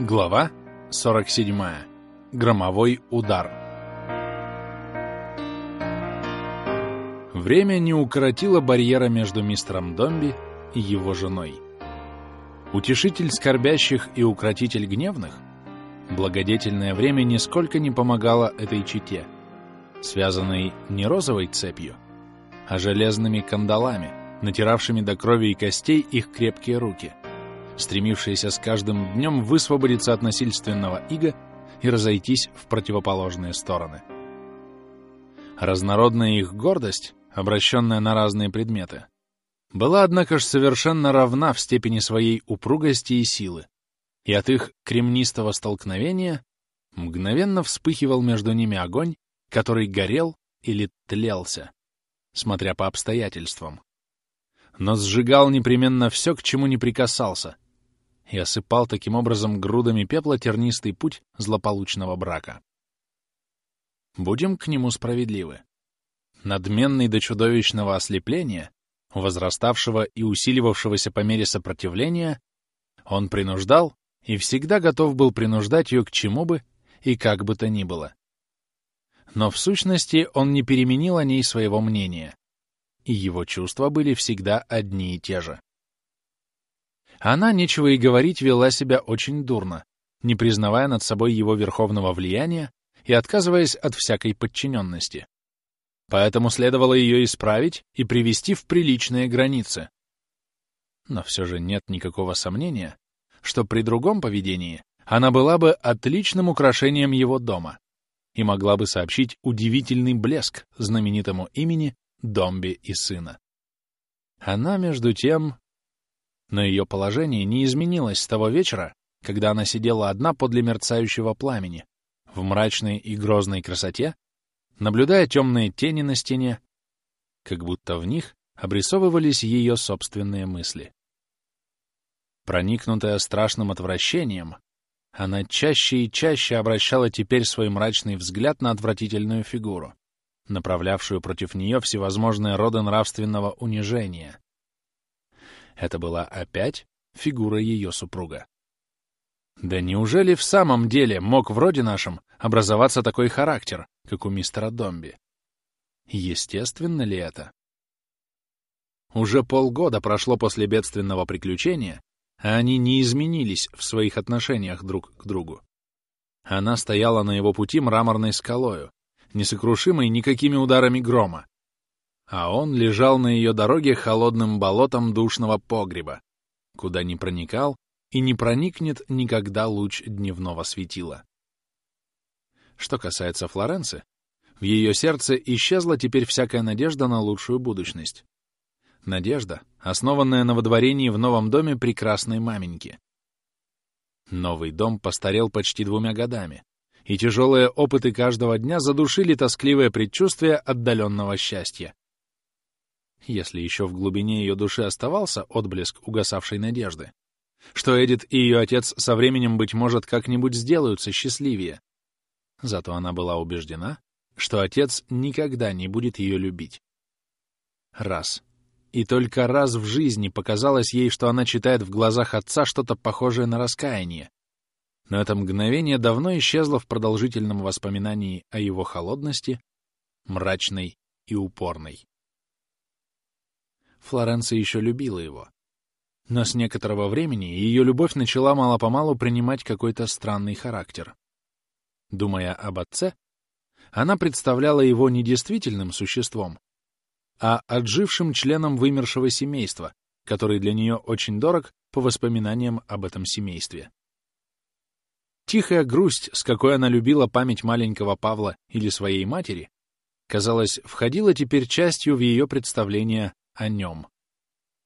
Глава 47. Громовой удар. Время не укоротило барьера между мистером Домби и его женой. Утешитель скорбящих и укротитель гневных, благодетельное время нисколько не помогало этой чете, связанной не розовой цепью, а железными кандалами, натиравшими до крови и костей их крепкие руки — стремившиеся с каждым днем высвободиться от насильственного ига и разойтись в противоположные стороны. Разнородная их гордость, обращенная на разные предметы, была, однако ж, совершенно равна в степени своей упругости и силы, и от их кремнистого столкновения мгновенно вспыхивал между ними огонь, который горел или тлелся, смотря по обстоятельствам. Но сжигал непременно все, к чему не прикасался, и осыпал таким образом грудами пепла тернистый путь злополучного брака. Будем к нему справедливы. Надменный до чудовищного ослепления, возраставшего и усиливавшегося по мере сопротивления, он принуждал и всегда готов был принуждать ее к чему бы и как бы то ни было. Но в сущности он не переменил о ней своего мнения, и его чувства были всегда одни и те же. Она, нечего и говорить, вела себя очень дурно, не признавая над собой его верховного влияния и отказываясь от всякой подчиненности. Поэтому следовало ее исправить и привести в приличные границы. Но все же нет никакого сомнения, что при другом поведении она была бы отличным украшением его дома и могла бы сообщить удивительный блеск знаменитому имени Домби и сына. Она, между тем, но ее положение не изменилось с того вечера, когда она сидела одна подле мерцающего пламени, в мрачной и грозной красоте, наблюдая темные тени на стене, как будто в них обрисовывались ее собственные мысли. Проникнутая страшным отвращением, она чаще и чаще обращала теперь свой мрачный взгляд на отвратительную фигуру, направлявшую против нее всевозможные роды нравственного унижения, это была опять фигура ее супруга. Да неужели в самом деле мог в роде нашем образоваться такой характер, как у мистера Домби? Естественно ли это? Уже полгода прошло после бедственного приключения, а они не изменились в своих отношениях друг к другу. Она стояла на его пути мраморной скалою, несокрушимой никакими ударами грома, а он лежал на ее дороге холодным болотом душного погреба, куда не проникал и не проникнет никогда луч дневного светила. Что касается Флоренции, в ее сердце исчезла теперь всякая надежда на лучшую будущность. Надежда, основанная на водворении в новом доме прекрасной маменьки. Новый дом постарел почти двумя годами, и тяжелые опыты каждого дня задушили тоскливое предчувствие отдаленного счастья если еще в глубине ее души оставался отблеск угасавшей надежды, что Эдит и ее отец со временем, быть может, как-нибудь сделаются счастливее. Зато она была убеждена, что отец никогда не будет ее любить. Раз. И только раз в жизни показалось ей, что она читает в глазах отца что-то похожее на раскаяние. Но это мгновение давно исчезло в продолжительном воспоминании о его холодности, мрачной и упорной. Флоренция еще любила его. Но с некоторого времени ее любовь начала мало-помалу принимать какой-то странный характер. Думая об отце, она представляла его не действительным существом, а отжившим членом вымершего семейства, который для нее очень дорог по воспоминаниям об этом семействе. Тихая грусть, с какой она любила память маленького Павла или своей матери, казалось, входила теперь частью в ее представление о нем,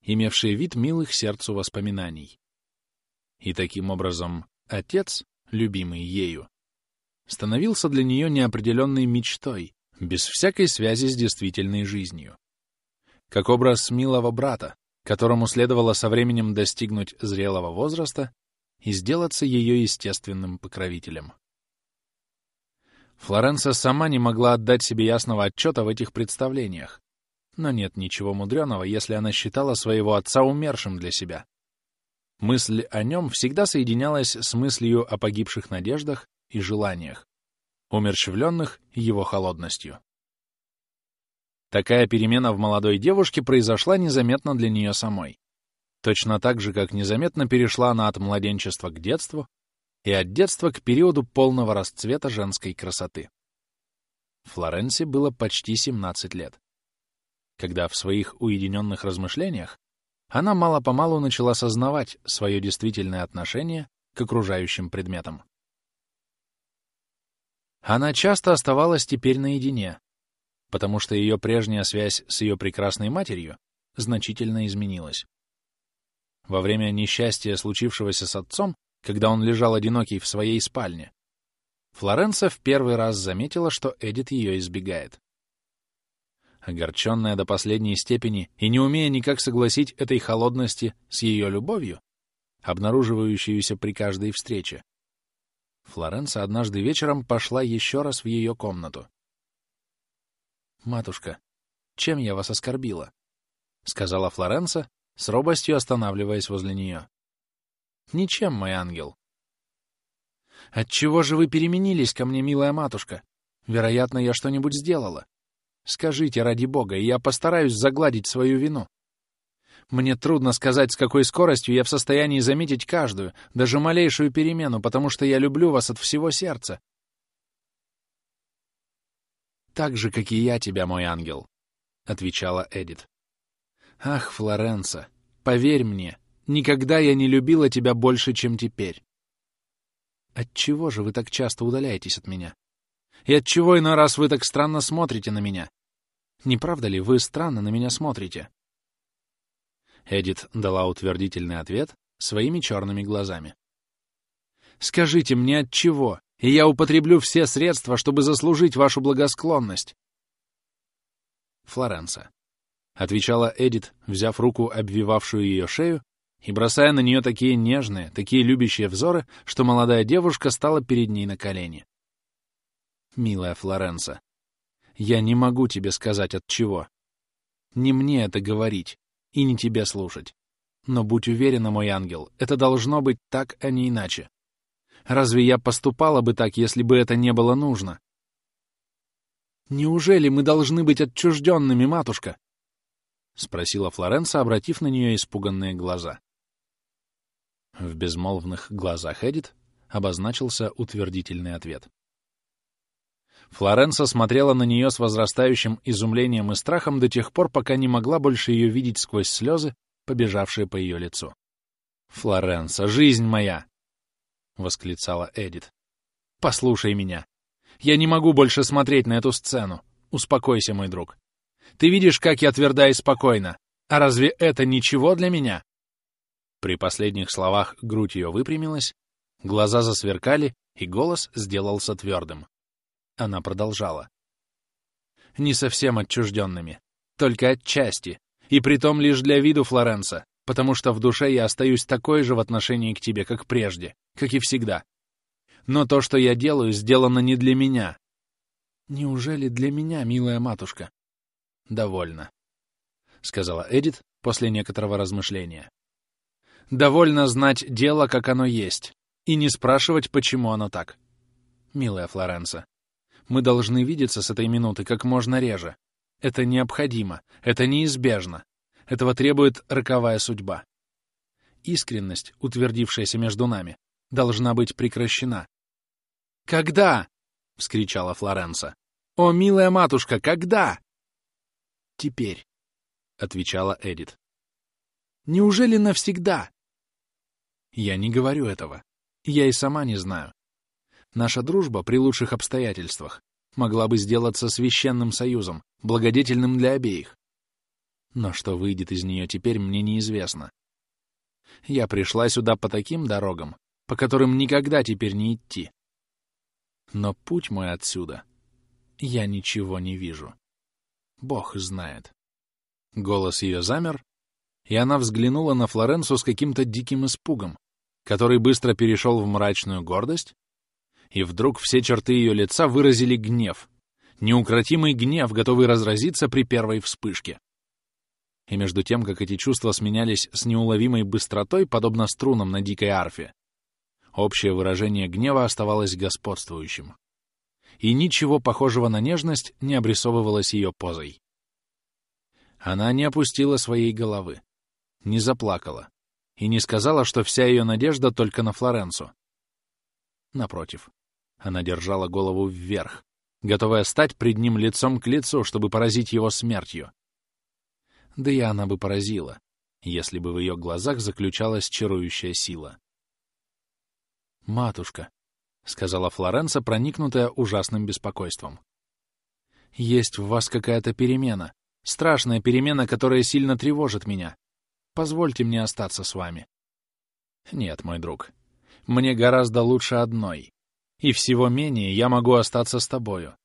имевшие вид милых сердцу воспоминаний. И таким образом отец, любимый ею, становился для нее неопределенной мечтой, без всякой связи с действительной жизнью. Как образ милого брата, которому следовало со временем достигнуть зрелого возраста и сделаться ее естественным покровителем. Флоренса сама не могла отдать себе ясного отчета в этих представлениях, но нет ничего мудреного, если она считала своего отца умершим для себя. Мысль о нем всегда соединялась с мыслью о погибших надеждах и желаниях, умерщвленных его холодностью. Такая перемена в молодой девушке произошла незаметно для нее самой. Точно так же, как незаметно перешла она от младенчества к детству и от детства к периоду полного расцвета женской красоты. Флоренции было почти 17 лет. Когда в своих уединенных размышлениях она мало-помалу начала сознавать свое действительное отношение к окружающим предметам. Она часто оставалась теперь наедине, потому что ее прежняя связь с ее прекрасной матерью значительно изменилась. Во время несчастья, случившегося с отцом, когда он лежал одинокий в своей спальне, Флоренса в первый раз заметила, что Эдит ее избегает. Огорченная до последней степени и не умея никак согласить этой холодности с ее любовью, обнаруживающуюся при каждой встрече, Флоренса однажды вечером пошла еще раз в ее комнату. «Матушка, чем я вас оскорбила?» — сказала Флоренса, с робостью останавливаясь возле нее. «Ничем, мой ангел». «Отчего же вы переменились ко мне, милая матушка? Вероятно, я что-нибудь сделала. Скажите, ради бога, и я постараюсь загладить свою вину. Мне трудно сказать, с какой скоростью я в состоянии заметить каждую, даже малейшую перемену, потому что я люблю вас от всего сердца. «Так же, как и я тебя, мой ангел», — отвечала Эдит. «Ах, Флоренса, поверь мне, никогда я не любила тебя больше, чем теперь. Отчего же вы так часто удаляетесь от меня? И отчего иной раз вы так странно смотрите на меня? Не правда ли, вы странно на меня смотрите?» Эдит дала утвердительный ответ своими черными глазами. «Скажите мне, от чего, и я употреблю все средства, чтобы заслужить вашу благосклонность». «Флоренса», — отвечала Эдит, взяв руку, обвивавшую ее шею, и бросая на нее такие нежные, такие любящие взоры, что молодая девушка стала перед ней на колени. «Милая Флоренса, я не могу тебе сказать от чего. Не мне это говорить и не тебе слушать. Но будь уверена, мой ангел, это должно быть так, а не иначе. Разве я поступала бы так, если бы это не было нужно? Неужели мы должны быть отчужденными, матушка? — спросила Флоренса, обратив на нее испуганные глаза. В безмолвных глазах Эдит обозначился утвердительный ответ. Флоренса смотрела на нее с возрастающим изумлением и страхом до тех пор, пока не могла больше ее видеть сквозь слезы, побежавшие по ее лицу. «Флоренса, жизнь моя!» — восклицала Эдит. «Послушай меня. Я не могу больше смотреть на эту сцену. Успокойся, мой друг. Ты видишь, как я тверда и спокойна. А разве это ничего для меня?» При последних словах грудь ее выпрямилась, глаза засверкали, и голос сделался твердым. Она продолжала. «Не совсем отчужденными, только отчасти, и притом лишь для виду Флоренса, потому что в душе я остаюсь такой же в отношении к тебе, как прежде, как и всегда. Но то, что я делаю, сделано не для меня». «Неужели для меня, милая матушка?» «Довольно», — сказала Эдит после некоторого размышления. «Довольно знать дело, как оно есть, и не спрашивать, почему оно так. Милая Флоренса, мы должны видеться с этой минуты как можно реже. Это необходимо, это неизбежно. Этого требует роковая судьба. Искренность, утвердившаяся между нами, должна быть прекращена. «Когда?» — вскричала Флоренса. «О, милая матушка, когда?» «Теперь», — отвечала Эдит. «Неужели навсегда?» «Я не говорю этого. Я и сама не знаю. Наша дружба при лучших обстоятельствах могла бы сделаться священным союзом, благодетельным для обеих. Но что выйдет из нее теперь, мне неизвестно. Я пришла сюда по таким дорогам, по которым никогда теперь не идти. Но путь мой отсюда я ничего не вижу. Бог знает. Голос ее замер, и она взглянула на Флоренцу с каким-то диким испугом, который быстро перешел в мрачную гордость, и вдруг все черты ее лица выразили гнев, неукротимый гнев, готовый разразиться при первой вспышке. И между тем, как эти чувства сменялись с неуловимой быстротой, подобно струнам на дикой арфе, общее выражение гнева оставалось господствующим. И ничего похожего на нежность не обрисовывалось ее позой. Она не опустила своей головы, не заплакала и не сказала, что вся ее надежда только на Флоренцу. Напротив, она держала голову вверх, готовая стать пред ним лицом к лицу, чтобы поразить его смертью. Да и она бы поразила, если бы в ее глазах заключалась чарующая сила. «Матушка», — сказала Флоренса, проникнутая ужасным беспокойством, — «есть в вас какая-то перемена, страшная перемена, которая сильно тревожит меня. Позвольте мне остаться с вами». «Нет, мой друг, мне гораздо лучше одной. И всего менее я могу остаться с тобою.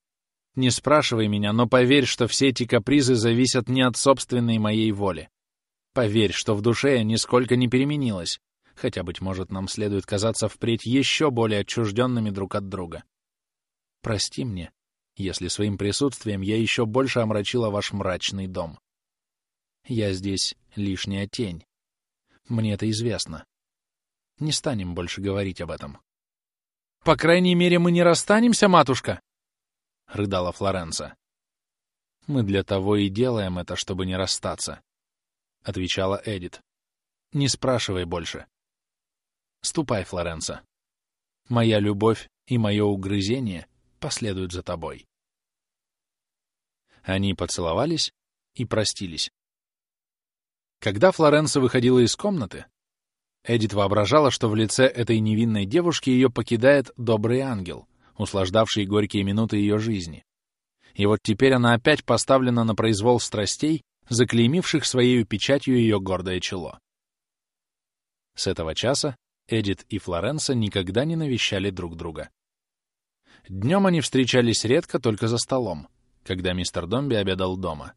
Не спрашивай меня, но поверь, что все эти капризы зависят не от собственной моей воли. Поверь, что в душе я нисколько не переменилась, хотя, быть может, нам следует казаться впредь еще более отчужденными друг от друга. Прости мне, если своим присутствием я еще больше омрачила ваш мрачный дом. Я здесь лишняя тень. Мне это известно. Не станем больше говорить об этом. «По крайней мере, мы не расстанемся, матушка!» — рыдала Флоренса. «Мы для того и делаем это, чтобы не расстаться», — отвечала Эдит. «Не спрашивай больше. Ступай, Флоренса. Моя любовь и мое угрызение последуют за тобой». Они поцеловались и простились. Когда Флоренса выходила из комнаты, Эдит воображала, что в лице этой невинной девушки ее покидает добрый ангел, услаждавший горькие минуты ее жизни. И вот теперь она опять поставлена на произвол страстей, заклеймивших своей печатью ее гордое чело. С этого часа Эдит и Флоренса никогда не навещали друг друга. Днем они встречались редко только за столом, когда мистер Домби обедал дома.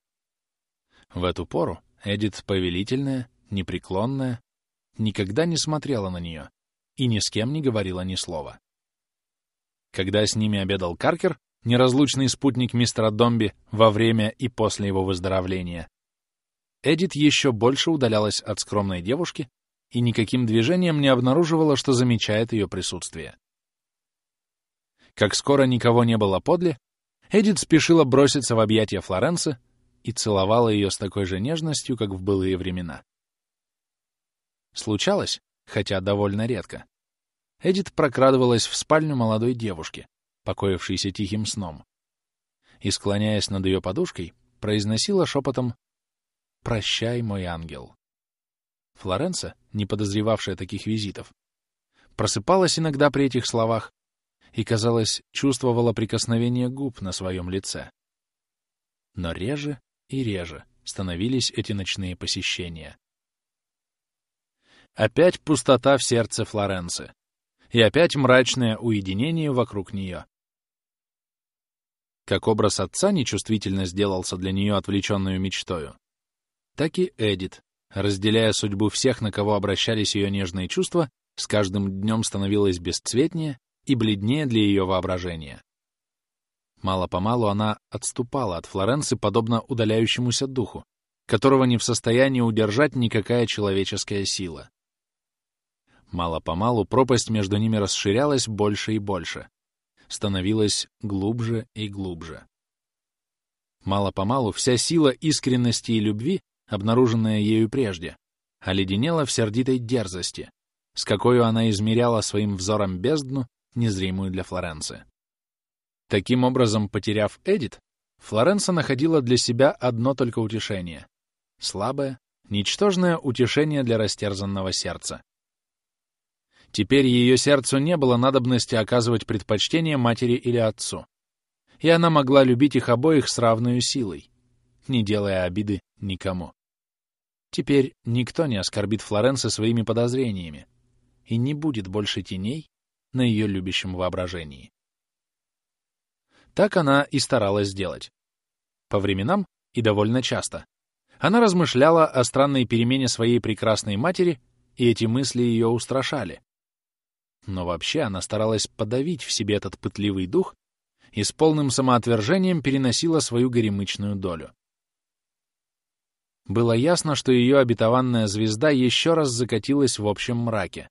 В эту пору Эдит повелительная, непреклонная, никогда не смотрела на нее и ни с кем не говорила ни слова. Когда с ними обедал Каркер, неразлучный спутник мистера Домби во время и после его выздоровления, Эдит еще больше удалялась от скромной девушки и никаким движением не обнаруживала, что замечает ее присутствие. Как скоро никого не было подле, Эдит спешила броситься в объятия Флоренции и целовала ее с такой же нежностью, как в былые времена. Случалось, хотя довольно редко. Эдит прокрадывалась в спальню молодой девушки, покоившейся тихим сном, и, склоняясь над ее подушкой, произносила шепотом «Прощай, мой ангел». Флоренса, не подозревавшая таких визитов, просыпалась иногда при этих словах и, казалось, чувствовала прикосновение губ на своем лице. Но реже и реже становились эти ночные посещения. Опять пустота в сердце Флоренции. И опять мрачное уединение вокруг нее. Как образ отца нечувствительно сделался для нее отвлеченную мечтою, так и Эдит, разделяя судьбу всех, на кого обращались ее нежные чувства, с каждым днем становилась бесцветнее и бледнее для ее воображения. Мало-помалу она отступала от Флоренции, подобно удаляющемуся духу, которого не в состоянии удержать никакая человеческая сила. Мало-помалу пропасть между ними расширялась больше и больше, становилась глубже и глубже. Мало-помалу вся сила искренности и любви, обнаруженная ею прежде, оледенела в сердитой дерзости, с какой она измеряла своим взором бездну, незримую для Флоренции. Таким образом, потеряв Эдит, Флоренса находила для себя одно только утешение — слабое, ничтожное утешение для растерзанного сердца. Теперь ее сердцу не было надобности оказывать предпочтение матери или отцу. И она могла любить их обоих с равной силой, не делая обиды никому. Теперь никто не оскорбит Флоренса своими подозрениями, и не будет больше теней на ее любящем воображении. Так она и старалась сделать. По временам и довольно часто. Она размышляла о странной перемене своей прекрасной матери, и эти мысли ее устрашали. Но вообще она старалась подавить в себе этот пытливый дух и с полным самоотвержением переносила свою горемычную долю. было ясно, что ее обетованная звезда еще раз закатилась в общем мраке,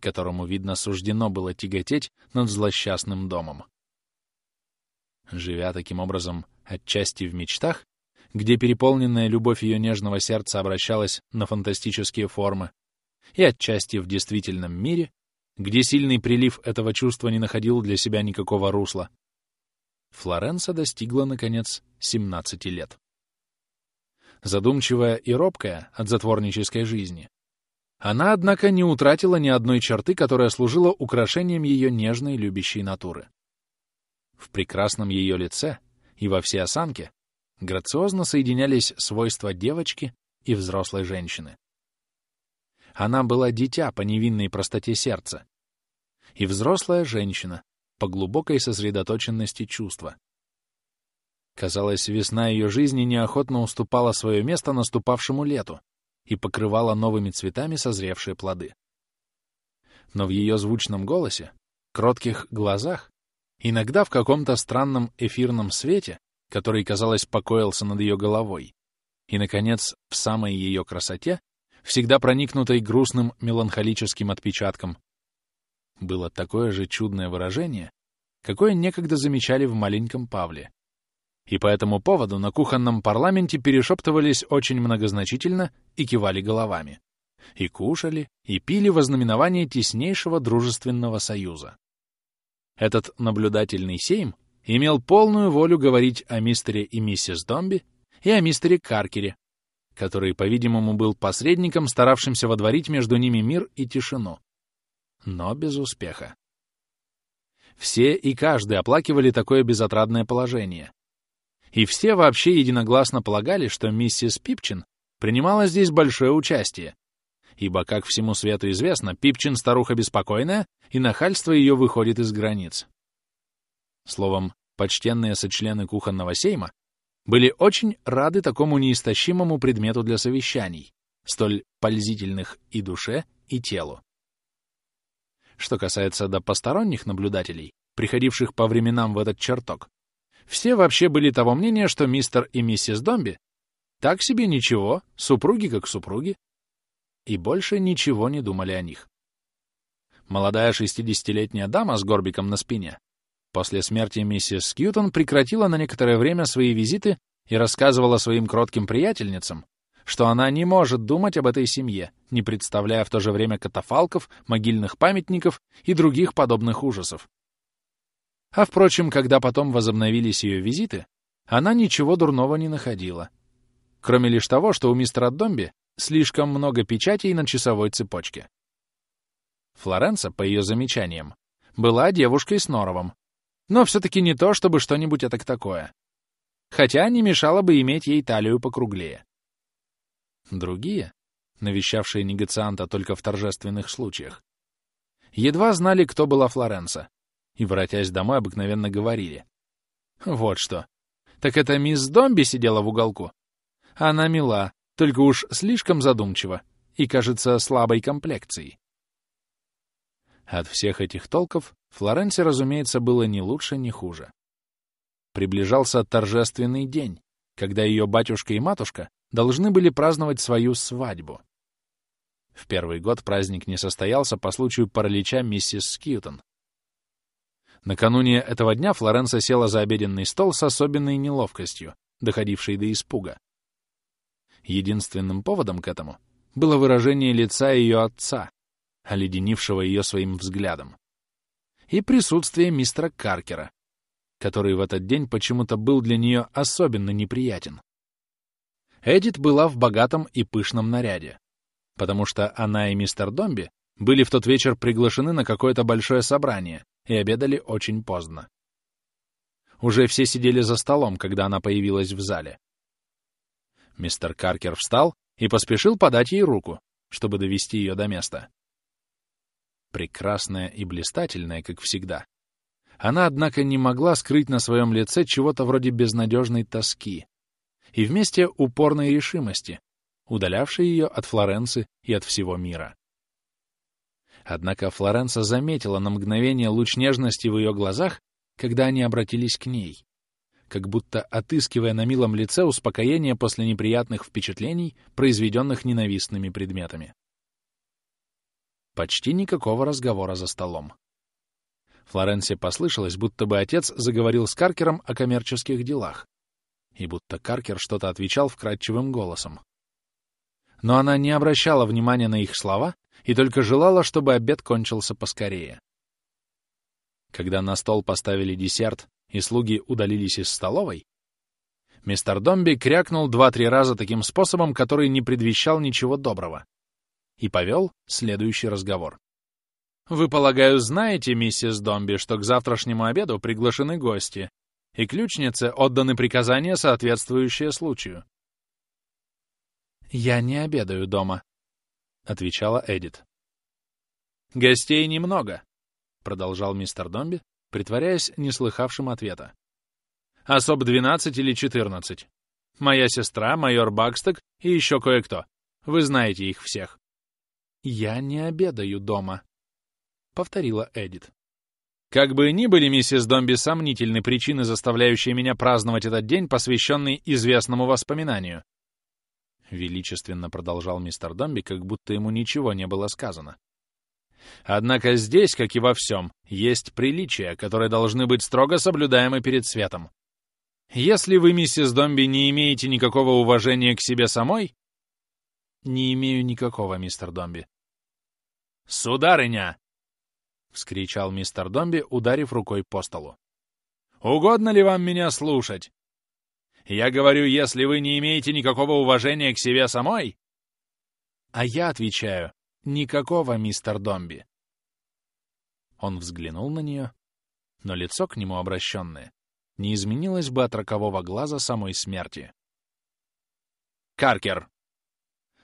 которому, видно, суждено было тяготеть над злосчастным домом. Живя таким образом отчасти в мечтах, где переполненная любовь ее нежного сердца обращалась на фантастические формы, и отчасти в действительном мире, где сильный прилив этого чувства не находил для себя никакого русла, Флоренса достигла, наконец, 17 лет. Задумчивая и робкая от затворнической жизни, она, однако, не утратила ни одной черты, которая служила украшением ее нежной любящей натуры. В прекрасном ее лице и во всей осанке грациозно соединялись свойства девочки и взрослой женщины. Она была дитя по невинной простоте сердца и взрослая женщина по глубокой сосредоточенности чувства. Казалось, весна ее жизни неохотно уступала свое место наступавшему лету и покрывала новыми цветами созревшие плоды. Но в ее звучном голосе, кротких глазах, иногда в каком-то странном эфирном свете, который, казалось, покоился над ее головой, и, наконец, в самой ее красоте, всегда проникнутой грустным меланхолическим отпечатком, было такое же чудное выражение, какое некогда замечали в маленьком Павле. И по этому поводу на кухонном парламенте перешептывались очень многозначительно и кивали головами. И кушали, и пили во знаменование теснейшего дружественного союза. Этот наблюдательный сейм имел полную волю говорить о мистере и миссис Домби и о мистере Каркере, который, по-видимому, был посредником, старавшимся водворить между ними мир и тишину но без успеха. Все и каждый оплакивали такое безотрадное положение. И все вообще единогласно полагали, что миссис Пипчин принимала здесь большое участие, ибо, как всему свету известно, Пипчин старуха беспокойная, и нахальство ее выходит из границ. Словом, почтенные сочлены кухонного сейма были очень рады такому неистощимому предмету для совещаний, столь пользительных и душе, и телу. Что касается до посторонних наблюдателей, приходивших по временам в этот чертог, все вообще были того мнения, что мистер и миссис Домби так себе ничего, супруги как супруги, и больше ничего не думали о них. Молодая шестидесятилетняя дама с горбиком на спине после смерти миссис Скьютон прекратила на некоторое время свои визиты и рассказывала своим кротким приятельницам, что она не может думать об этой семье, не представляя в то же время катафалков, могильных памятников и других подобных ужасов. А впрочем, когда потом возобновились ее визиты, она ничего дурного не находила. Кроме лишь того, что у мистера Домби слишком много печатей на часовой цепочке. Флоренса, по ее замечаниям, была девушкой с норовом, но все-таки не то, чтобы что-нибудь это такое. Хотя не мешало бы иметь ей талию покруглее. Другие, навещавшие негацианта только в торжественных случаях, едва знали, кто была Флоренса, и, воротясь домой, обыкновенно говорили. Вот что. Так это мисс Домби сидела в уголку? Она мила, только уж слишком задумчива и, кажется, слабой комплекцией. От всех этих толков Флоренсе, разумеется, было ни лучше, ни хуже. Приближался торжественный день, когда ее батюшка и матушка должны были праздновать свою свадьбу. В первый год праздник не состоялся по случаю паралича миссис Скьютон. Накануне этого дня Флоренса села за обеденный стол с особенной неловкостью, доходившей до испуга. Единственным поводом к этому было выражение лица ее отца, оледенившего ее своим взглядом, и присутствие мистера Каркера, который в этот день почему-то был для нее особенно неприятен. Эдит была в богатом и пышном наряде, потому что она и мистер Домби были в тот вечер приглашены на какое-то большое собрание и обедали очень поздно. Уже все сидели за столом, когда она появилась в зале. Мистер Каркер встал и поспешил подать ей руку, чтобы довести ее до места. Прекрасная и блистательная, как всегда. Она, однако, не могла скрыть на своем лице чего-то вроде безнадежной тоски, и вместе упорной решимости, удалявшей ее от Флоренции и от всего мира. Однако Флоренса заметила на мгновение луч нежности в ее глазах, когда они обратились к ней, как будто отыскивая на милом лице успокоение после неприятных впечатлений, произведенных ненавистными предметами. Почти никакого разговора за столом. Флоренции послышалось, будто бы отец заговорил с Каркером о коммерческих делах, и будто Каркер что-то отвечал вкрадчивым голосом. Но она не обращала внимания на их слова и только желала, чтобы обед кончился поскорее. Когда на стол поставили десерт и слуги удалились из столовой, мистер Домби крякнул два-три раза таким способом, который не предвещал ничего доброго, и повел следующий разговор. «Вы, полагаю, знаете, миссис Домби, что к завтрашнему обеду приглашены гости, и ключнице отданы приказания, соответствующие случаю». «Я не обедаю дома», — отвечала Эдит. «Гостей немного», — продолжал мистер Домби, притворяясь неслыхавшим ответа. «Особ двенадцать или четырнадцать. Моя сестра, майор Баксток и еще кое-кто. Вы знаете их всех». «Я не обедаю дома», — повторила Эдит. «Как бы ни были, миссис Домби, сомнительны причины, заставляющие меня праздновать этот день, посвященный известному воспоминанию», — величественно продолжал мистер Домби, как будто ему ничего не было сказано. Однако здесь, как и во всем, есть приличия, которые должны быть строго соблюдаемы перед светом. Если вы, миссис Домби, не имеете никакого уважения к себе самой... Не имею никакого, мистер Домби. Сударыня! — вскричал мистер Домби, ударив рукой по столу. «Угодно ли вам меня слушать? Я говорю, если вы не имеете никакого уважения к себе самой...» А я отвечаю, «Никакого, мистер Домби». Он взглянул на нее, но лицо к нему обращенное не изменилось бы от рокового глаза самой смерти. «Каркер!» —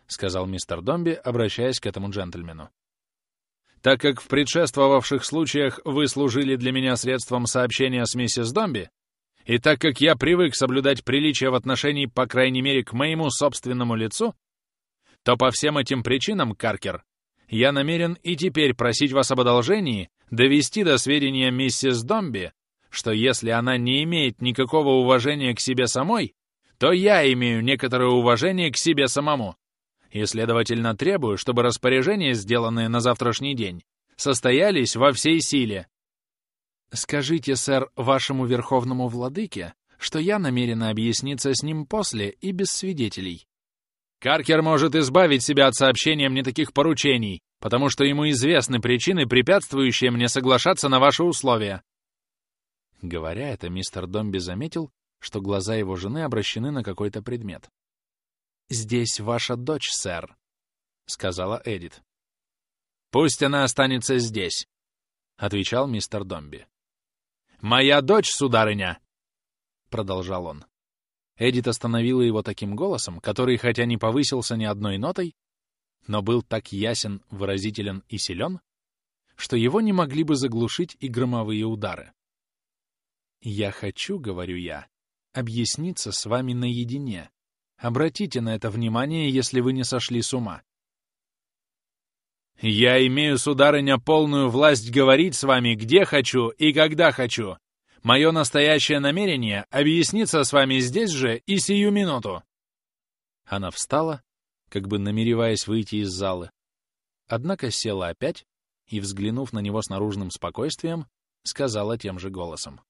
сказал мистер Домби, обращаясь к этому джентльмену. «Так как в предшествовавших случаях вы служили для меня средством сообщения с миссис Домби, и так как я привык соблюдать приличия в отношении, по крайней мере, к моему собственному лицу, то по всем этим причинам, Каркер, я намерен и теперь просить вас об одолжении довести до сведения миссис Домби, что если она не имеет никакого уважения к себе самой, то я имею некоторое уважение к себе самому, и, следовательно, требую, чтобы распоряжения, сделанные на завтрашний день, состоялись во всей силе. Скажите, сэр, вашему верховному владыке, что я намерена объясниться с ним после и без свидетелей, Каркер может избавить себя от сообщения мне таких поручений, потому что ему известны причины, препятствующие мне соглашаться на ваши условия. Говоря это, мистер Домби заметил, что глаза его жены обращены на какой-то предмет. «Здесь ваша дочь, сэр», — сказала Эдит. «Пусть она останется здесь», — отвечал мистер Домби. «Моя дочь, сударыня», — продолжал он, Эдит остановила его таким голосом, который, хотя не повысился ни одной нотой, но был так ясен, выразителен и силен, что его не могли бы заглушить и громовые удары. «Я хочу, — говорю я, — объясниться с вами наедине. Обратите на это внимание, если вы не сошли с ума». «Я имею, сударыня, полную власть говорить с вами, где хочу и когда хочу, Мое настоящее намерение — объясниться с вами здесь же и сию минуту!» Она встала, как бы намереваясь выйти из залы, однако села опять и, взглянув на него с наружным спокойствием, сказала тем же голосом.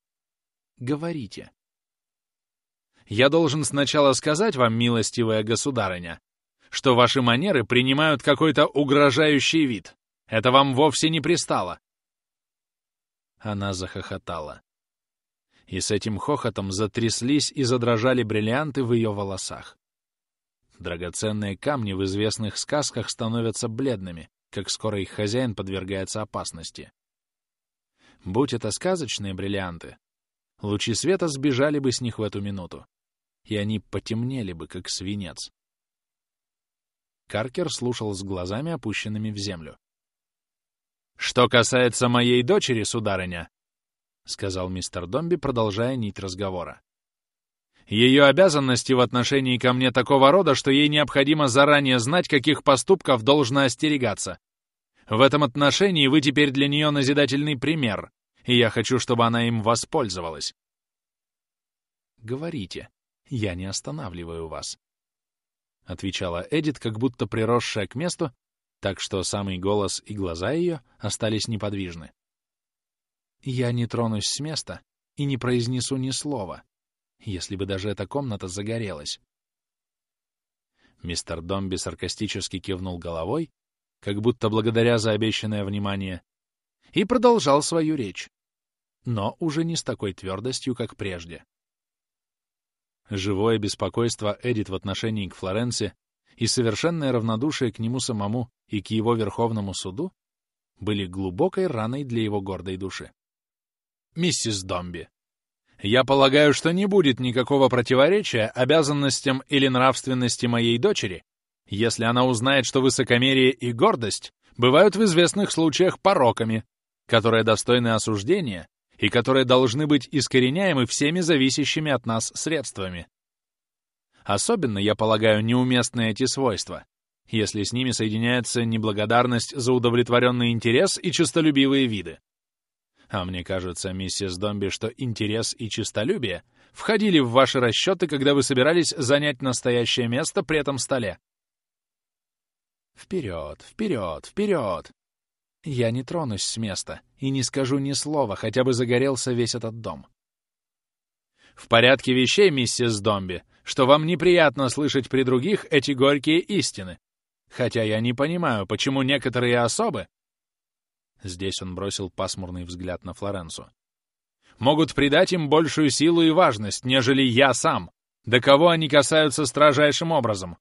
«Говорите». «Я должен сначала сказать вам, милостивая государыня, что ваши манеры принимают какой-то угрожающий вид. Это вам вовсе не пристало». Она захохотала и с этим хохотом затряслись и задрожали бриллианты в ее волосах. Драгоценные камни в известных сказках становятся бледными, как скоро их хозяин подвергается опасности. Будь это сказочные бриллианты, лучи света сбежали бы с них в эту минуту, и они потемнели бы, как свинец. Каркер слушал с глазами, опущенными в землю. «Что касается моей дочери, сударыня, — сказал мистер Домби, продолжая нить разговора. «Ее обязанности в отношении ко мне такого рода, что ей необходимо заранее знать, каких поступков должно остерегаться. В этом отношении вы теперь для нее назидательный пример, и я хочу, чтобы она им воспользовалась». говорите. Я не останавливаю вас. Отвечала Эдит, как будто приросшая к месту, так что самый голос и глаза ее остались неподвижны. Я не тронусь с места и не произнесу ни слова, если бы даже эта комната загорелась. Мистер Домби саркастически кивнул головой, как будто благодаря за обещанное внимание, и продолжал свою речь, но уже не с такой твердостью, как прежде. Живое беспокойство Эдит в отношении к Флоренции и совершенное равнодушие к нему самому и к его Верховному суду были глубокой раной для его гордой души. «Миссис Домби, я полагаю, что не будет никакого противоречия обязанностям или нравственности моей дочери, если она узнает, что высокомерие и гордость бывают в известных случаях пороками, которые достойны осуждения и которые должны быть искореняемы всеми зависящими от нас средствами. Особенно, я полагаю, неуместны эти свойства, если с ними соединяется неблагодарность за удовлетворенный интерес и честолюбивые виды. А мне кажется, миссис Домби, что интерес и честолюбие входили в ваши расчеты, когда вы собирались занять настоящее место при этом столе. Вперед, вперед, вперед! Я не тронусь с места и не скажу ни слова, хотя бы загорелся весь этот дом. В порядке вещей, миссис Домби, что вам неприятно слышать при других эти горькие истины, хотя я не понимаю, почему некоторые особы Здесь он бросил пасмурный взгляд на Флоренсу. «Могут придать им большую силу и важность, нежели я сам, до кого они касаются строжайшим образом.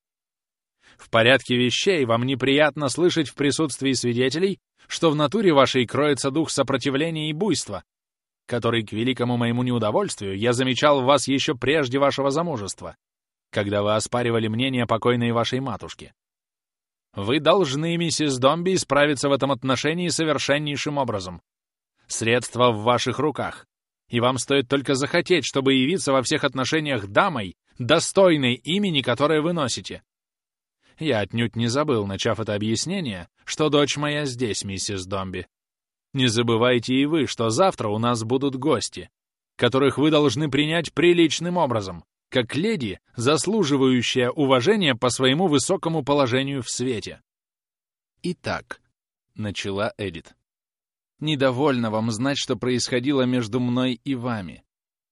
В порядке вещей вам неприятно слышать в присутствии свидетелей, что в натуре вашей кроется дух сопротивления и буйства, который, к великому моему неудовольствию, я замечал в вас еще прежде вашего замужества, когда вы оспаривали мнение покойной вашей матушки. Вы должны, миссис Домби, исправиться в этом отношении совершеннейшим образом. Средства в ваших руках. И вам стоит только захотеть, чтобы явиться во всех отношениях дамой, достойной имени, которое вы носите. Я отнюдь не забыл, начав это объяснение, что дочь моя здесь, миссис Домби. Не забывайте и вы, что завтра у нас будут гости, которых вы должны принять приличным образом, как леди, заслуживающая уважения по своему высокому положению в свете. «Итак», — начала Эдит, — «недовольно вам знать, что происходило между мной и вами.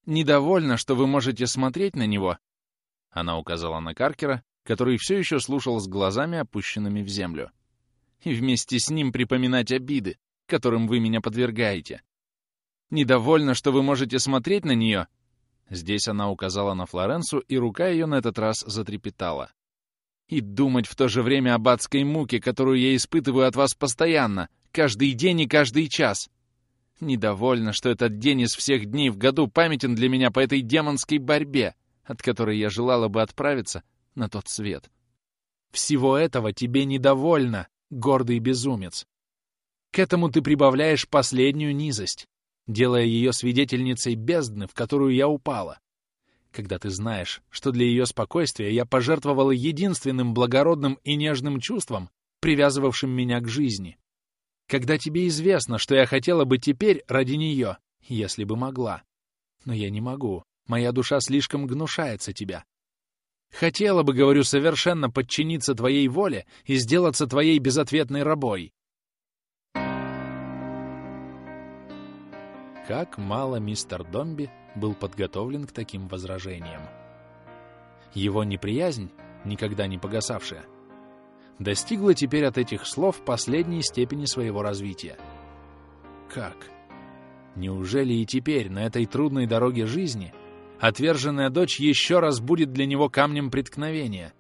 Недовольно, что вы можете смотреть на него». Она указала на Каркера, который все еще слушал с глазами, опущенными в землю. «И вместе с ним припоминать обиды, которым вы меня подвергаете. Недовольно, что вы можете смотреть на нее Здесь она указала на Флоренсу, и рука ее на этот раз затрепетала. «И думать в то же время об адской муке, которую я испытываю от вас постоянно, каждый день и каждый час. Недовольна, что этот день из всех дней в году памятен для меня по этой демонской борьбе, от которой я желала бы отправиться на тот свет. Всего этого тебе недовольно, гордый безумец. К этому ты прибавляешь последнюю низость делая ее свидетельницей бездны, в которую я упала. Когда ты знаешь, что для ее спокойствия я пожертвовала единственным благородным и нежным чувством, привязывавшим меня к жизни. Когда тебе известно, что я хотела бы теперь ради нее, если бы могла. Но я не могу. Моя душа слишком гнушается тебя. Хотела бы, говорю, совершенно подчиниться твоей воле и сделаться твоей безответной рабой. Как мало мистер Домби был подготовлен к таким возражениям. Его неприязнь, никогда не погасавшая, достигла теперь от этих слов последней степени своего развития. Как? Неужели и теперь, на этой трудной дороге жизни, отверженная дочь еще раз будет для него камнем преткновения?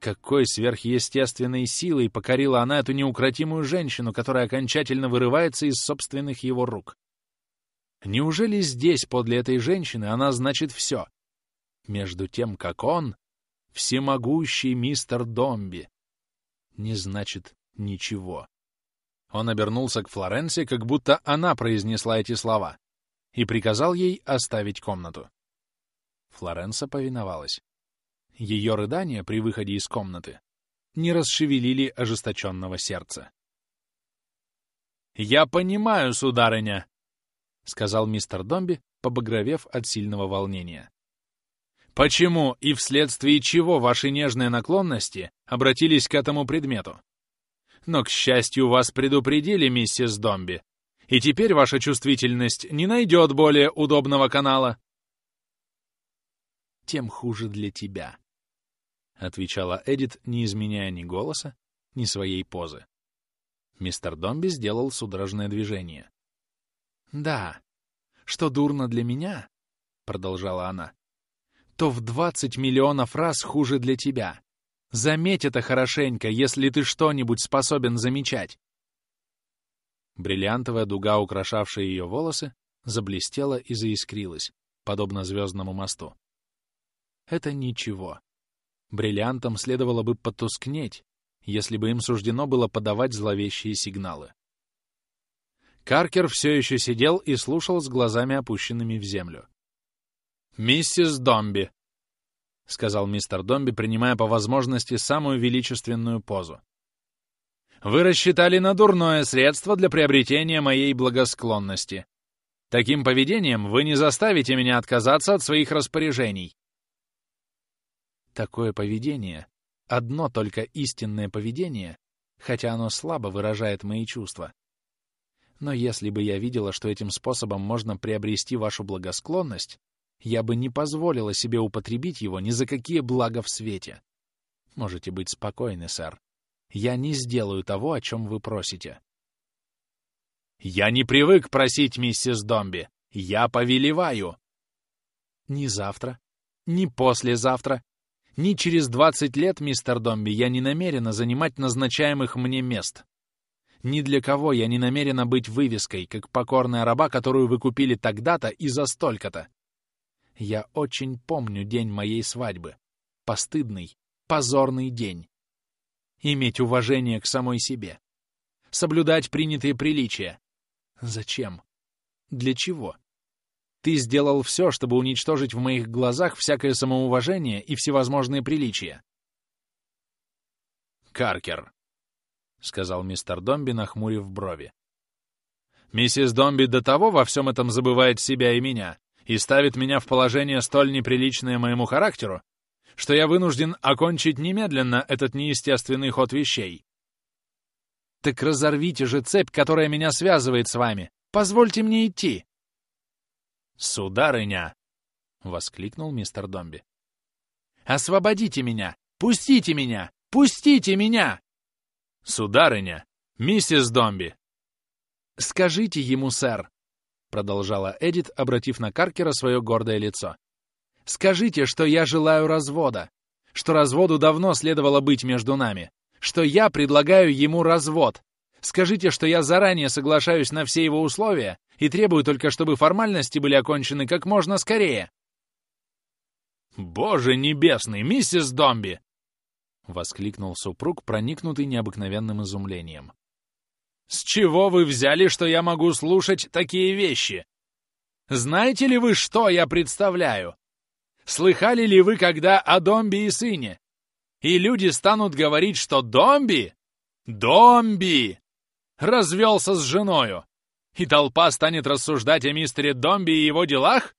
Какой сверхъестественной силой покорила она эту неукротимую женщину, которая окончательно вырывается из собственных его рук? Неужели здесь, подле этой женщины, она значит все? Между тем, как он, всемогущий мистер Домби, не значит ничего. Он обернулся к Флоренции, как будто она произнесла эти слова, и приказал ей оставить комнату. Флоренса повиновалась. Ее рыдания при выходе из комнаты не расшевелили ожесточенного сердца. «Я понимаю, сударыня», — сказал мистер Домби, побагровев от сильного волнения. «Почему и вследствие чего ваши нежные наклонности обратились к этому предмету? Но, к счастью, вас предупредили, миссис Домби, и теперь ваша чувствительность не найдет более удобного канала». «Тем хуже для тебя», — отвечала Эдит, не изменяя ни голоса, ни своей позы. Мистер Домби сделал судорожное движение. «Да, что дурно для меня, — продолжала она, — то в двадцать миллионов раз хуже для тебя. Заметь это хорошенько, если ты что-нибудь способен замечать. Бриллиантовая дуга, украшавшая ее волосы, заблестела и заискрилась, подобно звездному мосту. Это ничего. Бриллиантам следовало бы потускнеть, если бы им суждено было подавать зловещие сигналы. Каркер все еще сидел и слушал с глазами опущенными в землю. «Миссис Домби», — сказал мистер Домби, принимая по возможности самую величественную позу. «Вы рассчитали на дурное средство для приобретения моей благосклонности. Таким поведением вы не заставите меня отказаться от своих распоряжений». Такое поведение Одно только истинное поведение, хотя оно слабо выражает мои чувства. Но если бы я видела, что этим способом можно приобрести вашу благосклонность, я бы не позволила себе употребить его ни за какие блага в свете. Можете быть спокойны, сэр. Я не сделаю того, о чем вы просите. Я не привык просить, миссис Домби. Я повелеваю. Ни завтра, ни послезавтра, ни через 20 лет, мистер Домби, я не намерена занимать назначаемых мне мест. Ни для кого я не намерена быть вывеской, как покорная раба, которую вы купили тогда-то и за столько-то. Я очень помню день моей свадьбы. Постыдный, позорный день. Иметь уважение к самой себе. Соблюдать принятые приличия. Зачем? Для чего? Ты сделал все, чтобы уничтожить в моих глазах всякое самоуважение и всевозможные приличия. «Каркер», — сказал мистер Домби, нахмурив брови. «Миссис Домби до того во всем этом забывает себя и меня и ставит меня в положение столь неприличное моему характеру, что я вынужден окончить немедленно этот неестественный ход вещей. Так разорвите же цепь, которая меня связывает с вами. Позвольте мне идти. «Сударыня!» — воскликнул мистер Домби. «Освободите меня! Пустите меня! Пустите меня!» «Сударыня! Миссис Домби!» «Скажите ему, сэр!» — продолжала Эдит, обратив на Каркера свое гордое лицо. «Скажите, что я желаю развода, что разводу давно следовало быть между нами, что я предлагаю ему развод, Скажите, что я заранее соглашаюсь на все его условия и требую только, чтобы формальности были окончены как можно скорее. «Боже небесный, миссис Домби!» — воскликнул супруг, проникнутый необыкновенным изумлением. «С чего вы взяли, что я могу слушать такие вещи? Знаете ли вы, что я представляю? Слыхали ли вы когда о Домби и сыне? И люди станут говорить, что Домби... Домби! развелся с женою, и толпа станет рассуждать о мистере Домби и его делах?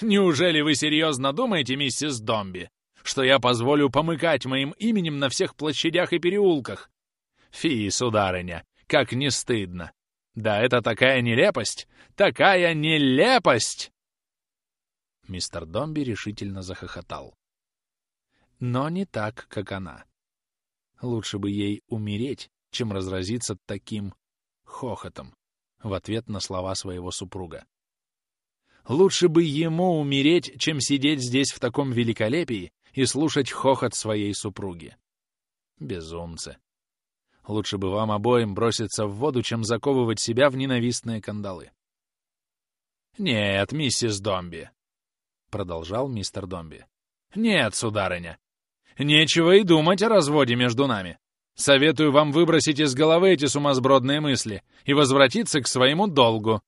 Неужели вы серьезно думаете, миссис Домби, что я позволю помыкать моим именем на всех площадях и переулках? Фи, сударыня, как не стыдно! Да это такая нелепость! Такая нелепость!» Мистер Домби решительно захохотал. Но не так, как она. Лучше бы ей умереть, чем разразиться таким хохотом в ответ на слова своего супруга. Лучше бы ему умереть, чем сидеть здесь в таком великолепии и слушать хохот своей супруги. Безумцы. Лучше бы вам обоим броситься в воду, чем заковывать себя в ненавистные кандалы. «Нет, миссис Домби», — продолжал мистер Домби. «Нет, сударыня, нечего и думать о разводе между нами. Советую вам выбросить из головы эти сумасбродные мысли и возвратиться к своему долгу.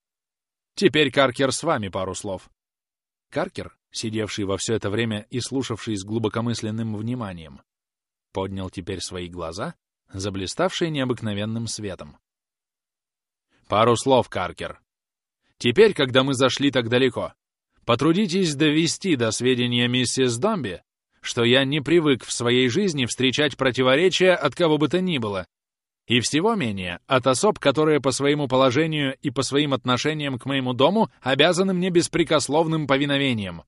Теперь Каркер с вами пару слов. Каркер, сидевший во все это время и слушавший с глубокомысленным вниманием, поднял теперь свои глаза, заблиставшие необыкновенным светом. «Пару слов, Каркер. Теперь, когда мы зашли так далеко, Потрудитесь довести до сведения миссис Домби, что я не привык в своей жизни встречать противоречия от кого бы то ни было, и всего менее от особ, которые по своему положению и по своим отношениям к моему дому обязаны мне беспрекословным повиновением.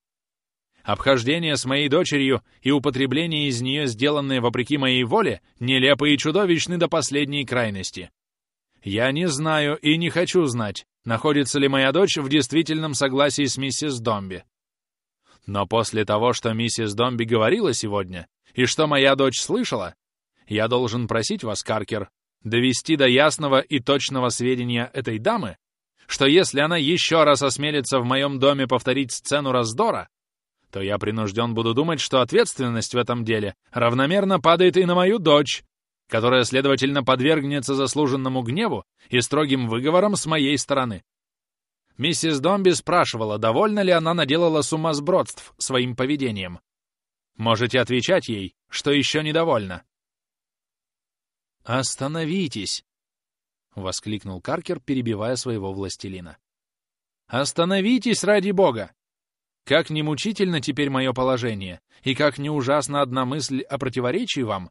Обхождение с моей дочерью и употребление из нее, сделанные вопреки моей воле, нелепы и чудовищны до последней крайности. Я не знаю и не хочу знать, находится ли моя дочь в действительном согласии с миссис Домби. Но после того, что миссис Домби говорила сегодня, и что моя дочь слышала, я должен просить вас, Каркер, довести до ясного и точного сведения этой дамы, что если она еще раз осмелится в моем доме повторить сцену раздора, то я принужден буду думать, что ответственность в этом деле равномерно падает и на мою дочь, которая, следовательно, подвергнется заслуженному гневу и строгим выговорам с моей стороны. Миссис Домби спрашивала, довольна ли она наделала сумасбродств своим поведением. Можете отвечать ей, что еще недовольна. «Остановитесь!» — воскликнул Каркер, перебивая своего властелина. «Остановитесь, ради бога! Как не мучительно теперь мое положение, и как не ужасна одна мысль о противоречии вам!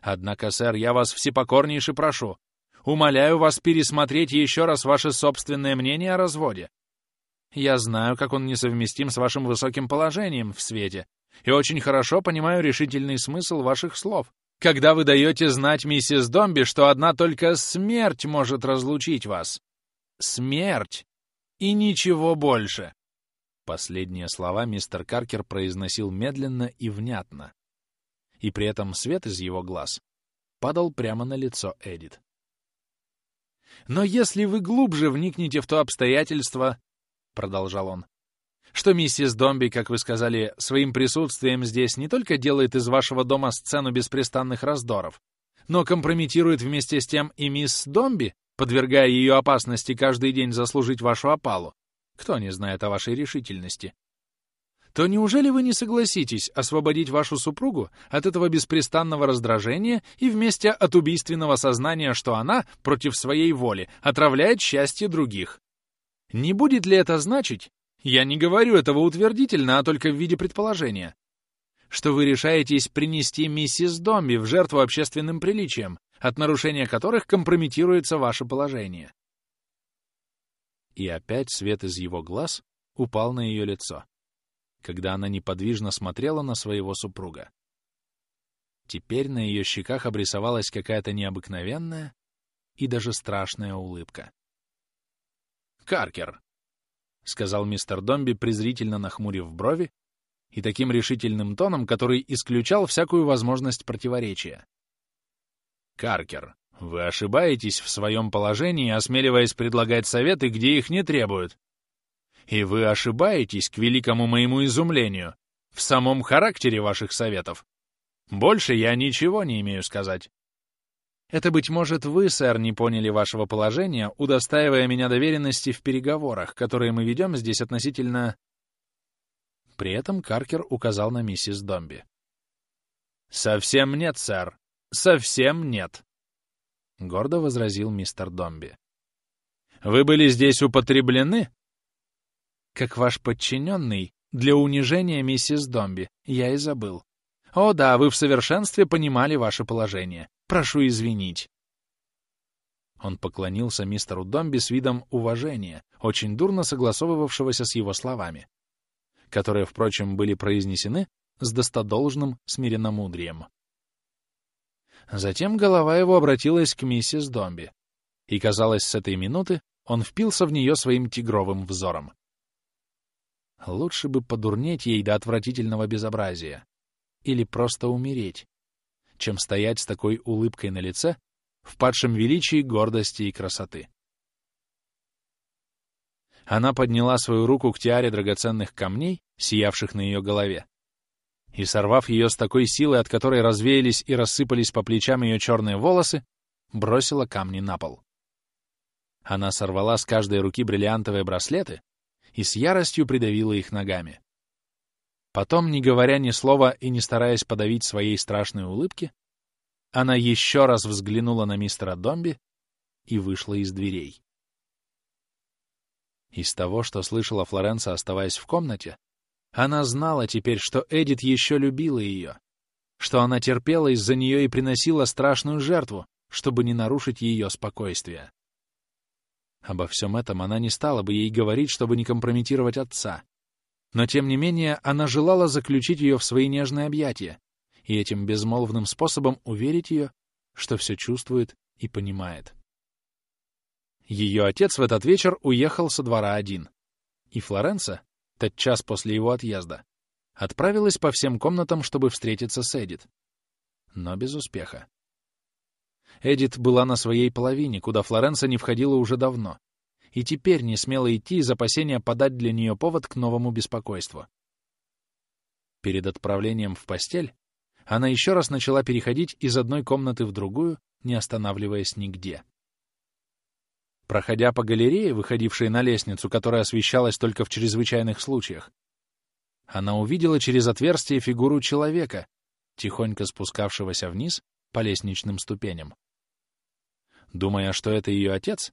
Однако, сэр, я вас всепокорнейше прошу, умоляю вас пересмотреть еще раз ваше собственное мнение о разводе. Я знаю, как он несовместим с вашим высоким положением в свете, и очень хорошо понимаю решительный смысл ваших слов когда вы даете знать миссис Домби, что одна только смерть может разлучить вас. Смерть! И ничего больше!» Последние слова мистер Каркер произносил медленно и внятно. И при этом свет из его глаз падал прямо на лицо Эдит. «Но если вы глубже вникнете в то обстоятельство, — продолжал он, что миссис Домби, как вы сказали, своим присутствием здесь не только делает из вашего дома сцену беспрестанных раздоров, но компрометирует вместе с тем и мисс Домби, подвергая ее опасности каждый день заслужить вашу опалу. Кто не знает о вашей решительности? То неужели вы не согласитесь освободить вашу супругу от этого беспрестанного раздражения и вместе от убийственного сознания, что она, против своей воли, отравляет счастье других? Не будет ли это значить, я не говорю этого утвердительно, а только в виде предположения. Что вы решаетесь принести миссис Домби в жертву общественным приличиям, от нарушения которых компрометируется ваше положение. И опять свет из его глаз упал на ее лицо, когда она неподвижно смотрела на своего супруга. Теперь на ее щеках обрисовалась какая-то необыкновенная и даже страшная улыбка. «Каркер!» — сказал мистер Домби, презрительно нахмурив брови и таким решительным тоном, который исключал всякую возможность противоречия. «Каркер, вы ошибаетесь в своем положении, осмеливаясь предлагать советы, где их не требуют. И вы ошибаетесь, к великому моему изумлению, в самом характере ваших советов. Больше я ничего не имею сказать. Это, быть может, вы, сэр, не поняли вашего положения, удостаивая меня доверенности в переговорах, которые мы ведем здесь относительно...» При этом Каркер указал на миссис Домби. «Совсем нет, сэр. Совсем нет», — гордо возразил мистер Домби. «Вы были здесь употреблены?» «Как ваш подчиненный, для унижения миссис Домби, я и забыл. О да, вы в совершенстве понимали ваше положение. Прошу извинить». Он поклонился мистеру Домби с видом уважения, очень дурно согласовывавшегося с его словами, которые, впрочем, были произнесены с достодолжным смиренномудрием. Затем голова его обратилась к миссис Домби, и, казалось, с этой минуты он впился в нее своим тигровым взором. Лучше бы подурнеть ей до отвратительного безобразия или просто умереть, чем стоять с такой улыбкой на лице в падшем величии гордости и красоты. Она подняла свою руку к тиаре драгоценных камней, сиявших на ее голове, и, сорвав ее с такой силой, от которой развеялись и рассыпались по плечам ее черные волосы, бросила камни на пол. Она сорвала с каждой руки бриллиантовые браслеты и с яростью придавила их ногами. Потом, не говоря ни слова и не стараясь подавить своей страшной улыбки, она еще раз взглянула на мистера Домби и вышла из дверей. Из того, что слышала Флоренса, оставаясь в комнате, она знала теперь, что Эдит еще любила ее, что она терпела из-за нее и приносила страшную жертву, чтобы не нарушить ее спокойствие. Обо всем этом она не стала бы ей говорить, чтобы не компрометировать отца. Но, тем не менее, она желала заключить ее в свои нежные объятия и этим безмолвным способом уверить ее, что все чувствует и понимает. Ее отец в этот вечер уехал со двора один, и Флоренса, тот час после его отъезда, отправилась по всем комнатам, чтобы встретиться с Эдит. Но без успеха. Эдит была на своей половине, куда Флоренса не входила уже давно, и теперь не смела идти из опасения подать для нее повод к новому беспокойству. Перед отправлением в постель она еще раз начала переходить из одной комнаты в другую, не останавливаясь нигде. Проходя по галерее, выходившей на лестницу, которая освещалась только в чрезвычайных случаях, она увидела через отверстие фигуру человека, тихонько спускавшегося вниз по лестничным ступеням. Думая, что это ее отец,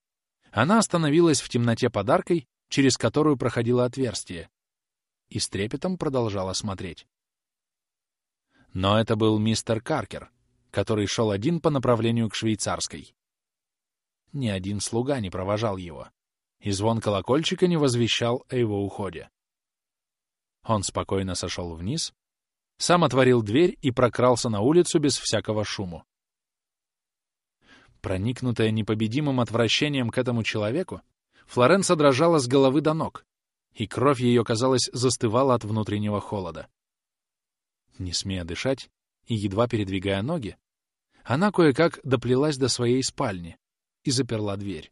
она остановилась в темноте подаркой, через которую проходило отверстие, и с трепетом продолжала смотреть. Но это был мистер Каркер, который шел один по направлению к швейцарской. Ни один слуга не провожал его, и звон колокольчика не возвещал о его уходе. Он спокойно сошел вниз, сам отворил дверь и прокрался на улицу без всякого шуму. Проникнутая непобедимым отвращением к этому человеку, Флоренса дрожала с головы до ног, и кровь ее, казалось, застывала от внутреннего холода. Не смея дышать и едва передвигая ноги, она кое-как доплелась до своей спальни и заперла дверь.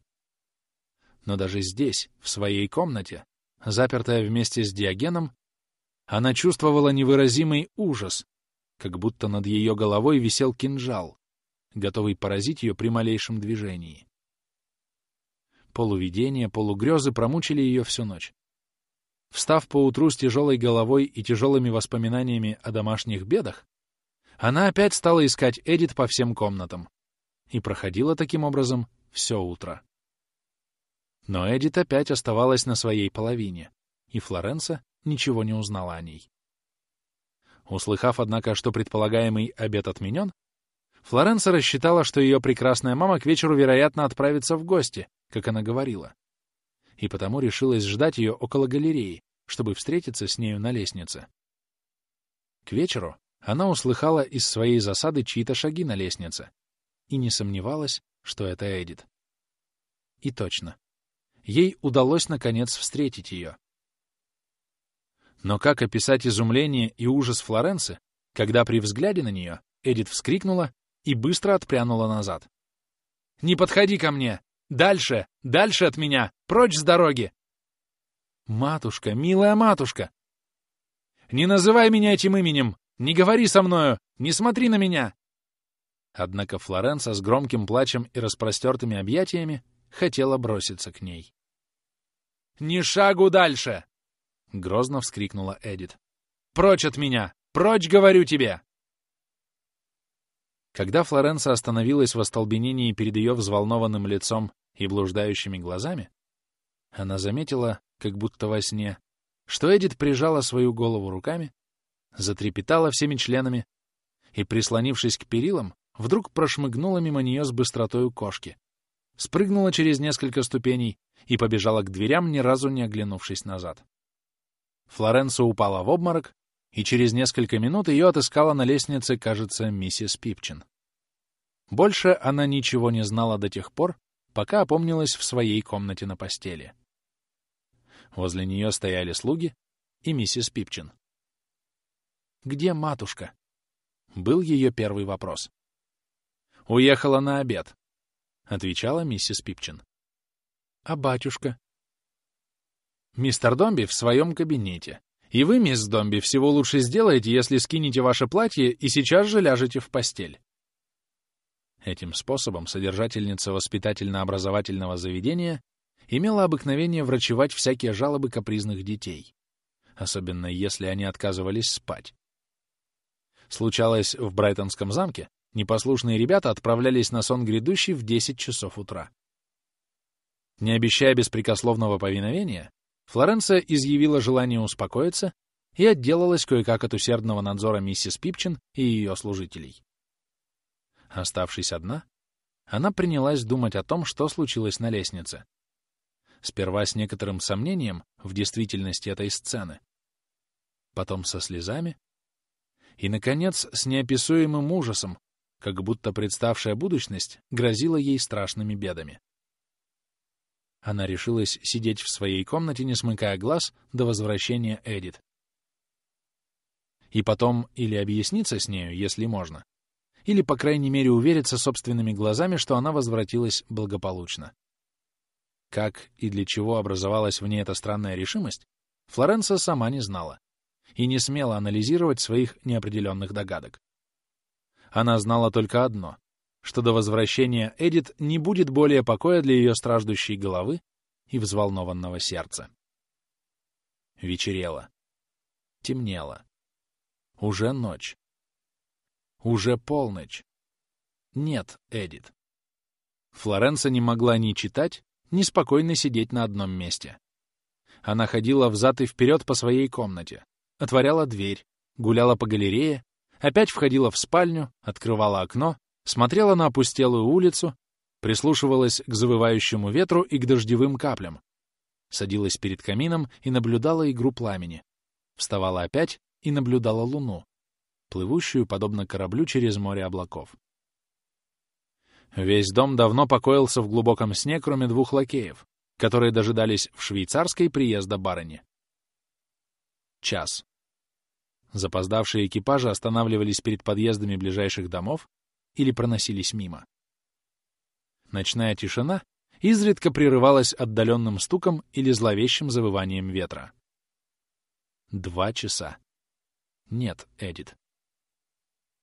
Но даже здесь, в своей комнате, запертая вместе с Диогеном, она чувствовала невыразимый ужас, как будто над ее головой висел кинжал, готовый поразить ее при малейшем движении. Полувидения, полугрезы промучили ее всю ночь. Встав поутру с тяжелой головой и тяжелыми воспоминаниями о домашних бедах, она опять стала искать Эдит по всем комнатам и проходила таким образом все утро. Но Эдит опять оставалась на своей половине, и Флоренса ничего не узнала о ней. Услыхав, однако, что предполагаемый обед отменен, Флоренса рассчитала, что ее прекрасная мама к вечеру, вероятно, отправится в гости, как она говорила, и потому решилась ждать ее около галереи, чтобы встретиться с нею на лестнице. К вечеру она услыхала из своей засады чьи-то шаги на лестнице и не сомневалась, что это Эдит. И точно. Ей удалось, наконец, встретить ее. Но как описать изумление и ужас Флоренции, когда при взгляде на нее Эдит вскрикнула и быстро отпрянула назад. «Не подходи ко мне! Дальше! Дальше от меня! Прочь с дороги!» «Матушка, милая матушка!» «Не называй меня этим именем! Не говори со мною! Не смотри на меня!» Однако Флоренса с громким плачем и распростертыми объятиями хотела броситься к ней. «Ни шагу дальше!» — грозно вскрикнула Эдит. «Прочь от меня! Прочь, говорю тебе!» Когда Флоренса остановилась в остолбенении перед ее взволнованным лицом и блуждающими глазами, она заметила, как будто во сне, что Эдит прижала свою голову руками, затрепетала всеми членами и, прислонившись к перилам, вдруг прошмыгнула мимо нее с быстротой кошки, спрыгнула через несколько ступеней и побежала к дверям, ни разу не оглянувшись назад. Флоренса упала в обморок, и через несколько минут ее отыскала на лестнице, кажется, миссис Пипчин. Больше она ничего не знала до тех пор, пока опомнилась в своей комнате на постели. Возле нее стояли слуги и миссис Пипчин. «Где матушка?» — был ее первый вопрос. «Уехала на обед», — отвечала миссис Пипчин. «А батюшка?» Мистер Домби в своем кабинете. И вы, мисс Домби, всего лучше сделаете, если скинете ваше платье и сейчас же ляжете в постель. Этим способом содержательница воспитательно-образовательного заведения имела обыкновение врачевать всякие жалобы капризных детей, особенно если они отказывались спать. Случалось, в Брайтонском замке непослушные ребята отправлялись на сон грядущий в 10 часов утра. Не обещая беспрекословного повиновения, Флоренция изъявила желание успокоиться и отделалась кое-как от усердного надзора миссис Пипчин и ее служителей. Оставшись одна, она принялась думать о том, что случилось на лестнице. Сперва с некоторым сомнением в действительности этой сцены, потом со слезами и, наконец, с неописуемым ужасом, как будто представшая будущность грозила ей страшными бедами. Она решилась сидеть в своей комнате, не смыкая глаз, до возвращения Эдит. И потом или объясниться с нею, если можно, или, по крайней мере, увериться собственными глазами, что она возвратилась благополучно. Как и для чего образовалась в ней эта странная решимость, Флоренса сама не знала и не смела анализировать своих неопределенных догадок. Она знала только одно — что до возвращения Эдит не будет более покоя для ее страждущей головы и взволнованного сердца. Вечерело. Темнело. Уже ночь. Уже полночь. Нет, Эдит. Флоренса не могла ни читать, ни спокойно сидеть на одном месте. Она ходила взад и вперед по своей комнате, отворяла дверь, гуляла по галерее, опять входила в спальню, открывала окно, смотрела на опустелую улицу, прислушивалась к завывающему ветру и к дождевым каплям, садилась перед камином и наблюдала игру пламени, вставала опять и наблюдала луну, плывущую, подобно кораблю, через море облаков. Весь дом давно покоился в глубоком сне, кроме двух лакеев, которые дожидались в швейцарской приезда барыни. Час. Запоздавшие экипажи останавливались перед подъездами ближайших домов или проносились мимо. Ночная тишина изредка прерывалась отдаленным стуком или зловещим завыванием ветра. Два часа. Нет, Эдит.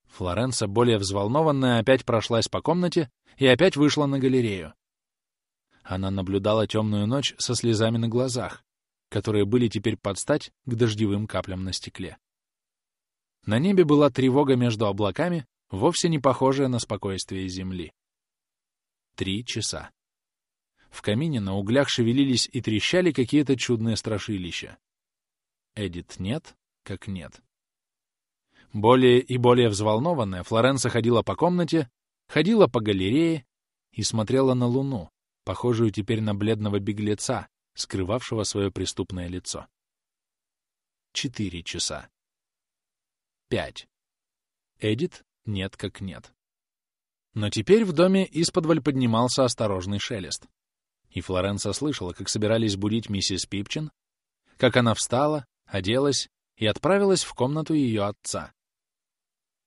Флоренса, более взволнованная, опять прошлась по комнате и опять вышла на галерею. Она наблюдала темную ночь со слезами на глазах, которые были теперь под стать к дождевым каплям на стекле. На небе была тревога между облаками, вовсе не похожая на спокойствие Земли. Три часа. В камине на углях шевелились и трещали какие-то чудные страшилища. Эдит нет, как нет. Более и более взволнованная, Флоренса ходила по комнате, ходила по галерее и смотрела на луну, похожую теперь на бледного беглеца, скрывавшего свое преступное лицо. Четыре часа. Пять. Эдит нет как нет. Но теперь в доме из-под поднимался осторожный шелест. И Флоренса слышала, как собирались будить миссис Пипчин, как она встала, оделась и отправилась в комнату ее отца.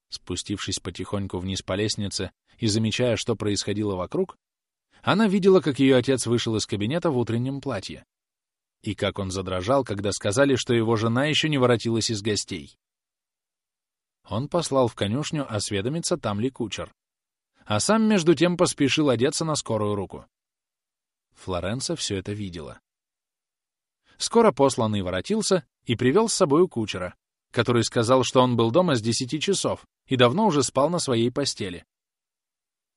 Спустившись потихоньку вниз по лестнице и замечая, что происходило вокруг, она видела, как ее отец вышел из кабинета в утреннем платье. И как он задрожал, когда сказали, что его жена еще не воротилась из гостей. Он послал в конюшню осведомиться, там ли кучер. А сам, между тем, поспешил одеться на скорую руку. Флоренса все это видела. Скоро посланный воротился и привел с собою кучера, который сказал, что он был дома с десяти часов и давно уже спал на своей постели.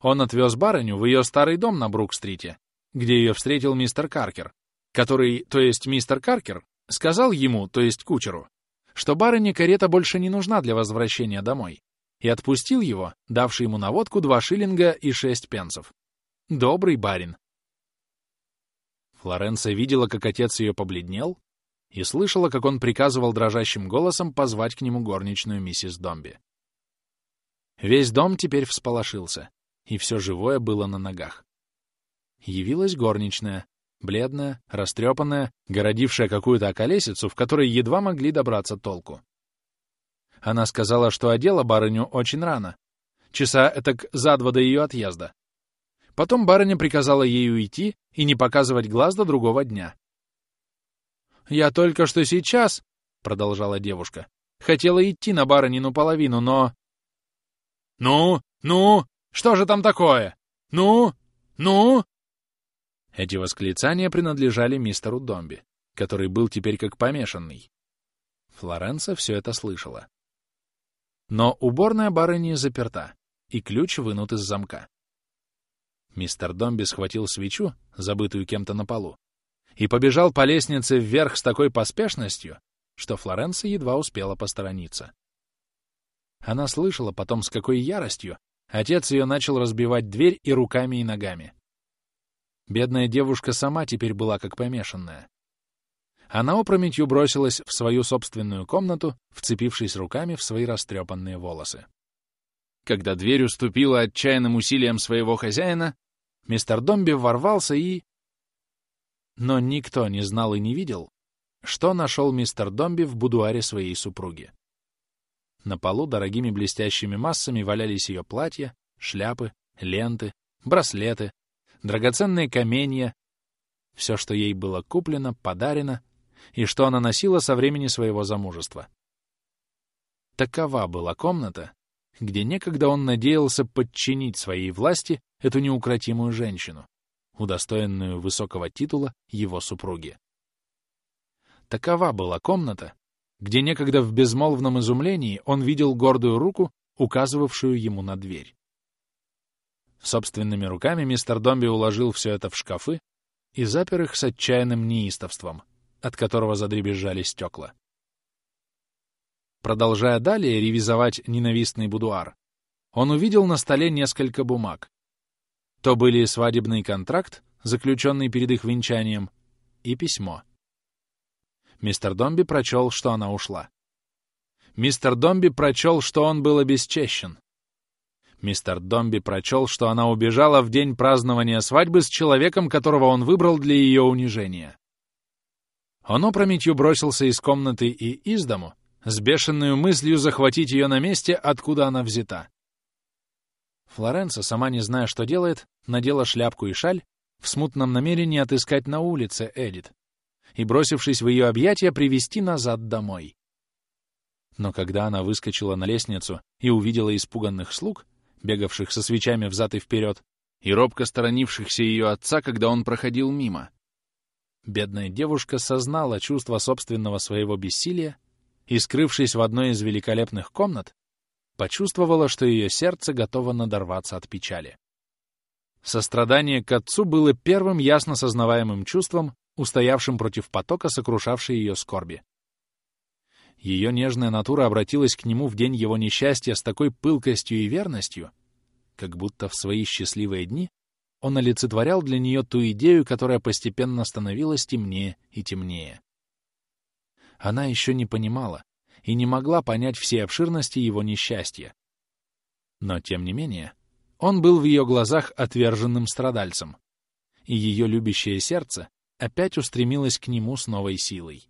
Он отвез барыню в ее старый дом на Брук-стрите, где ее встретил мистер Каркер, который, то есть мистер Каркер, сказал ему, то есть кучеру, что барыне карета больше не нужна для возвращения домой, и отпустил его, давший ему наводку два шиллинга и шесть пенсов. Добрый барин. Флоренция видела, как отец ее побледнел, и слышала, как он приказывал дрожащим голосом позвать к нему горничную миссис Домби. Весь дом теперь всполошился, и все живое было на ногах. Явилась горничная, бледная, растрепанная, городившая какую-то околесицу, в которой едва могли добраться толку. Она сказала, что одела барыню очень рано, часа этак за два до ее отъезда. Потом барыня приказала ей уйти и не показывать глаз до другого дня. «Я только что сейчас», — продолжала девушка, — «хотела идти на барынину половину, но...» «Ну, ну, что же там такое? Ну, ну!» Эти восклицания принадлежали мистеру Домби, который был теперь как помешанный. Флоренса все это слышала. Но уборная барыни заперта, и ключ вынут из замка. Мистер Домби схватил свечу, забытую кем-то на полу, и побежал по лестнице вверх с такой поспешностью, что Флоренция едва успела посторониться. Она слышала потом, с какой яростью отец ее начал разбивать дверь и руками, и ногами. Бедная девушка сама теперь была как помешанная. Она опрометью бросилась в свою собственную комнату, вцепившись руками в свои растрепанные волосы. Когда дверь уступила отчаянным усилиям своего хозяина, мистер Домби ворвался и... Но никто не знал и не видел, что нашел мистер Домби в будуаре своей супруги. На полу дорогими блестящими массами валялись ее платья, шляпы, ленты, браслеты, драгоценные каменья, все, что ей было куплено, подарено и что она носила со времени своего замужества. Такова была комната, где некогда он надеялся подчинить своей власти эту неукротимую женщину, удостоенную высокого титула его супруги. Такова была комната, где некогда в безмолвном изумлении он видел гордую руку, указывавшую ему на дверь. Собственными руками мистер Домби уложил все это в шкафы и запер их с отчаянным неистовством, от которого задребезжали стекла. Продолжая далее ревизовать ненавистный будуар, он увидел на столе несколько бумаг. То были свадебный контракт, заключенный перед их венчанием, и письмо. Мистер Домби прочел, что она ушла. Мистер Домби прочел, что он был обесчещен. Мистер Домби прочел, что она убежала в день празднования свадьбы с человеком, которого он выбрал для ее унижения. Он опрометью бросился из комнаты и из дому, с бешеной мыслью захватить ее на месте, откуда она взята. Флоренса, сама не зная, что делает, надела шляпку и шаль в смутном намерении отыскать на улице Эдит и, бросившись в ее объятия, привести назад домой. Но когда она выскочила на лестницу и увидела испуганных слуг, бегавших со свечами взад и вперед, и робко сторонившихся ее отца, когда он проходил мимо. Бедная девушка сознала чувство собственного своего бессилия и, скрывшись в одной из великолепных комнат, почувствовала, что ее сердце готово надорваться от печали. Сострадание к отцу было первым ясно сознаваемым чувством, устоявшим против потока, сокрушавшей ее скорби. Ее нежная натура обратилась к нему в день его несчастья с такой пылкостью и верностью, как будто в свои счастливые дни он олицетворял для нее ту идею, которая постепенно становилась темнее и темнее. Она еще не понимала и не могла понять всей обширности его несчастья. Но, тем не менее, он был в ее глазах отверженным страдальцем, и ее любящее сердце опять устремилось к нему с новой силой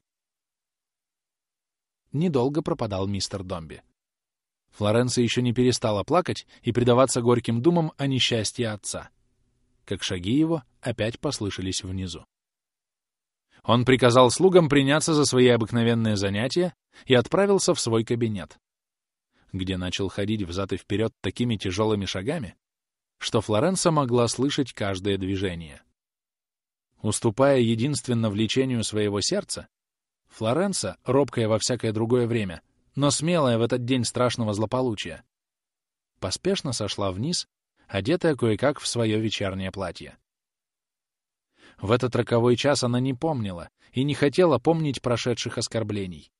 недолго пропадал мистер Домби. Флоренция еще не перестала плакать и предаваться горьким думам о несчастье отца, как шаги его опять послышались внизу. Он приказал слугам приняться за свои обыкновенные занятия и отправился в свой кабинет, где начал ходить взад и вперед такими тяжелыми шагами, что Флоренса могла слышать каждое движение. Уступая единственно влечению своего сердца, Флоренса, робкая во всякое другое время, но смелая в этот день страшного злополучия, поспешно сошла вниз, одетая кое-как в свое вечернее платье. В этот роковой час она не помнила и не хотела помнить прошедших оскорблений.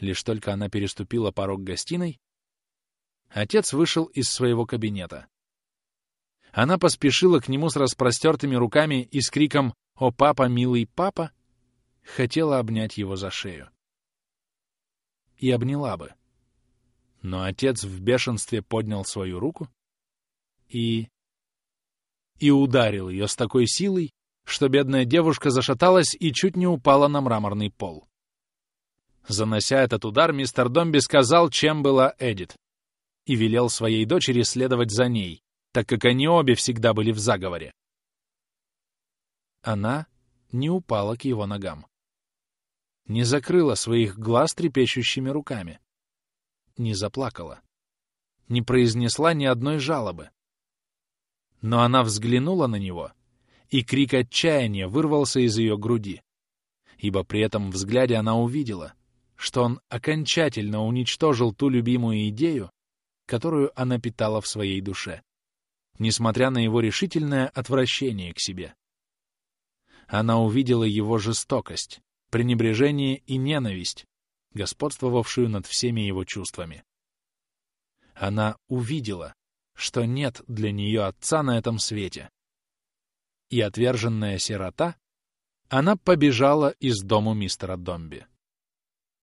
Лишь только она переступила порог гостиной, отец вышел из своего кабинета. Она поспешила к нему с распростертыми руками и с криком «О, папа, милый папа!» Хотела обнять его за шею. И обняла бы. Но отец в бешенстве поднял свою руку и... и ударил ее с такой силой, что бедная девушка зашаталась и чуть не упала на мраморный пол. Занося этот удар, мистер Домби сказал, чем была Эдит, и велел своей дочери следовать за ней, так как они обе всегда были в заговоре. Она не упала к его ногам не закрыла своих глаз трепещущими руками, не заплакала, не произнесла ни одной жалобы. Но она взглянула на него, и крик отчаяния вырвался из ее груди, ибо при этом взгляде она увидела, что он окончательно уничтожил ту любимую идею, которую она питала в своей душе, несмотря на его решительное отвращение к себе. Она увидела его жестокость, пренебрежение и ненависть, господствовавшую над всеми его чувствами. Она увидела, что нет для нее отца на этом свете. И отверженная сирота, она побежала из дому мистера Домби.